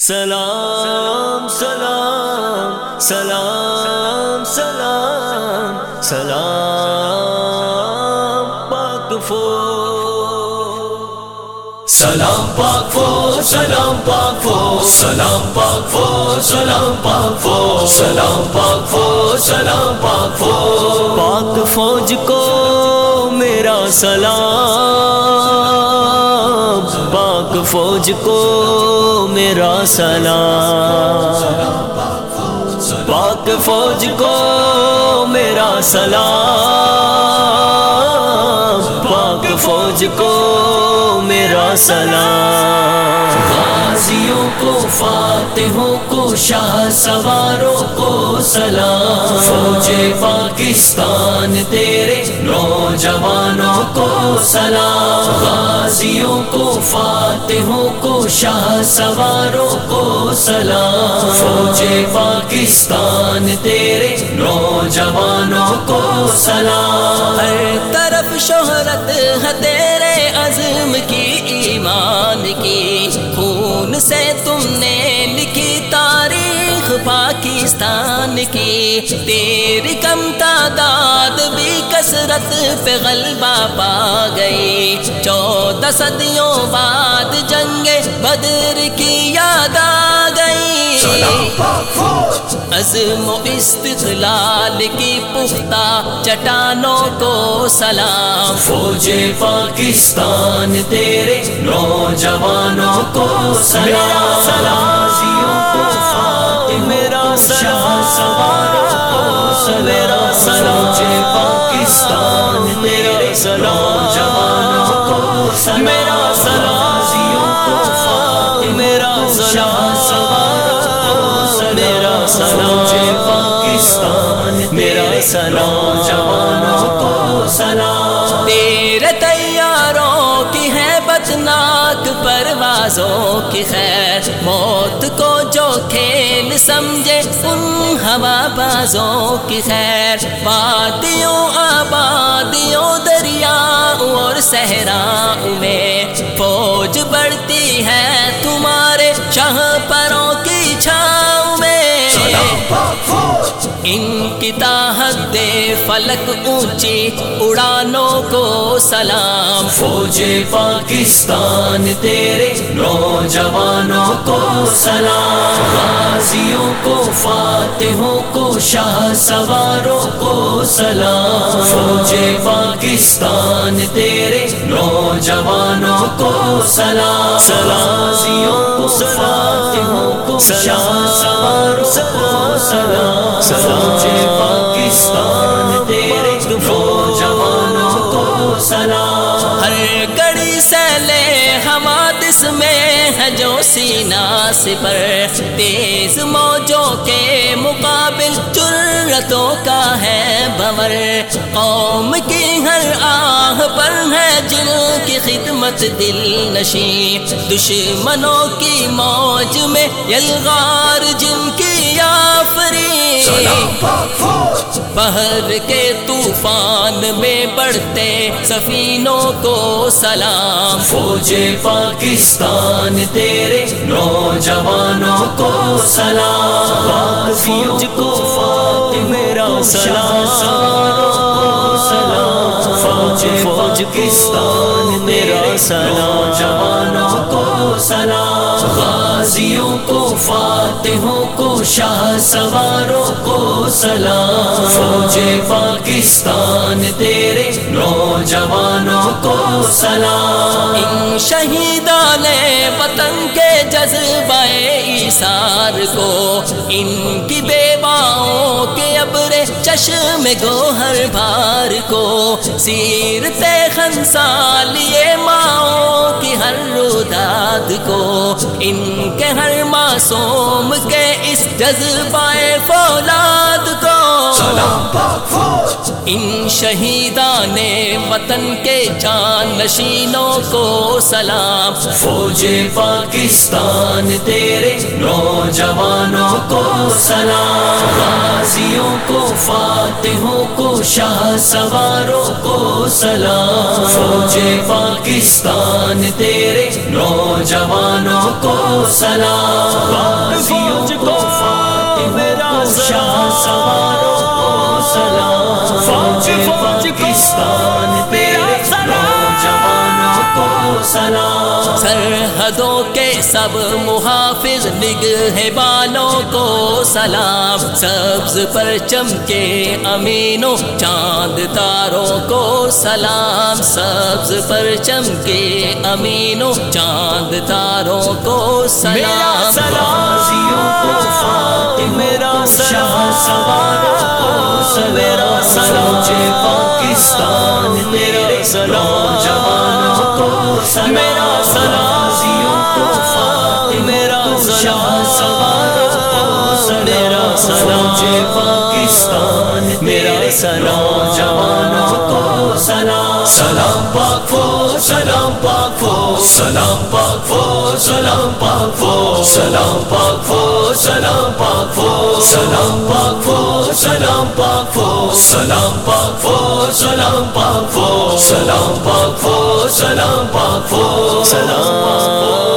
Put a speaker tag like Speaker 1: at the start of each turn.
Speaker 1: سلام سلام سلام سلام سلام، پاک فو سلام پاک فو سلام پاک فو سلام پاک فو سلام پاک فو سلام پاک فو سلام پاک فو پاک فوج کو میرا سلام. فوج کو میرا سلام۔ پاک فوج کو میرا سلام۔ پاک فوج کو میرا سلام۔ غازیوں کو، فاتحوں کو، شاہ سواروں کو سلام۔ فوج پاکستان، تیرے نوجوانوں کو سلام۔ غازیوں کو، فاتحوں کو، شاہ سواروں کو سلام۔ فوج پاکستان، تیرے نوجوانوں کو سلام۔
Speaker 2: ہر طرف شہرت ہے تیرے کی تیری کم تعداد بھی کثرت پہ غلبہ پا گئی۔ چودہ صدیوں بعد جنگ بدر کی یاد آ گئی۔ عزم و استقلال کی پختہ چٹانوں کو سلام۔
Speaker 1: فوج پاکستان تیرے نوجوانوں کو سلام۔ سلازیوں سلام، پاکستان، میرا سلام، جوانوں کو سلام۔
Speaker 2: تیرے تیاروں کی ہے بدناک پروازوں کی خیر موت کو جو کھیل سمجھے، ان ہوا بازوں کی خیر وادیوں، آبادیوں، دریاؤں اور صحراؤں میں ان کی طاقت دے فلک اونچی اڑانوں کو سلام۔
Speaker 1: فوج پاکستان تیرے نوجوانوں کو سلام۔ غازیوں کو فاتحوں کو شاہ سواروں کو سلام۔ فوج پاکستان تیرے نوجوانوں کو سلام۔ سلازیوں کو فاتحوں کو سلام پاکستان تیرے کو سلام
Speaker 2: ہر گڑی سے لے میں ہے جو سینا سپر تیز موجوں کے مقابل جرتوں کا ہے بور قوم کی ہر آہ پر ہے جن کی خدمت دل نشیں۔ دشمنوں کی موج میں یلغار جن کی آفری بہر کے طوفان میں بڑھتے سفینوں کو سلام۔
Speaker 1: فوج پاکستان تیرے نوجوانوں کو سلام۔ فوج کو فاتح میرا سلام۔ سلام فوج پاکستان، میرا سلام، جوانوں کو سلام، غازیوں کو فاتحوں کو شاہ سواروں کو سلام، فوج پاکستان، تیرے نوجوانوں کو سلام۔
Speaker 2: ان شہیدان وطن کے جذبہ ایثار کو ان کی بیواؤں ابر چشم گوہر بار کو سیرتے خنسال یہ ماؤں کی ہر روداد کو۔ ان کے ہر معصوم کے اس جذبہ فولاد کو۔ ان شہیدان وطن کے جان نشینوں کو سلام۔
Speaker 1: فوج پاکستان تیرے نوجوانوں کو سلام۔ غازیوں کو، فاتحوں کو، شاہ سواروں کو سلام۔ فوج پاکستان تیرے نوجوانوں کو سلام۔ غازیوں کو، فاتحوں کو، شاہ سواروں سلام
Speaker 2: سرحدوں کے سب محافظ نگہ بالوں کو سلام سبز پر چمکے امینوں چاند تاروں کو سلام سبز پر چمکے امینوں چاند تاروں کو سلام
Speaker 1: کو
Speaker 2: میرا
Speaker 1: شاہ سلام جوانوں کو سلام سلام پاک فو سلام پاک فو سلام پاک فو سلام پاک فو سلام پاک فو سلام پاک فو سلام پاک فو سلام پاک فو سلام پاک فو سلام پاک فو سلام پاک فو سلام پاک فو سلام پاک فو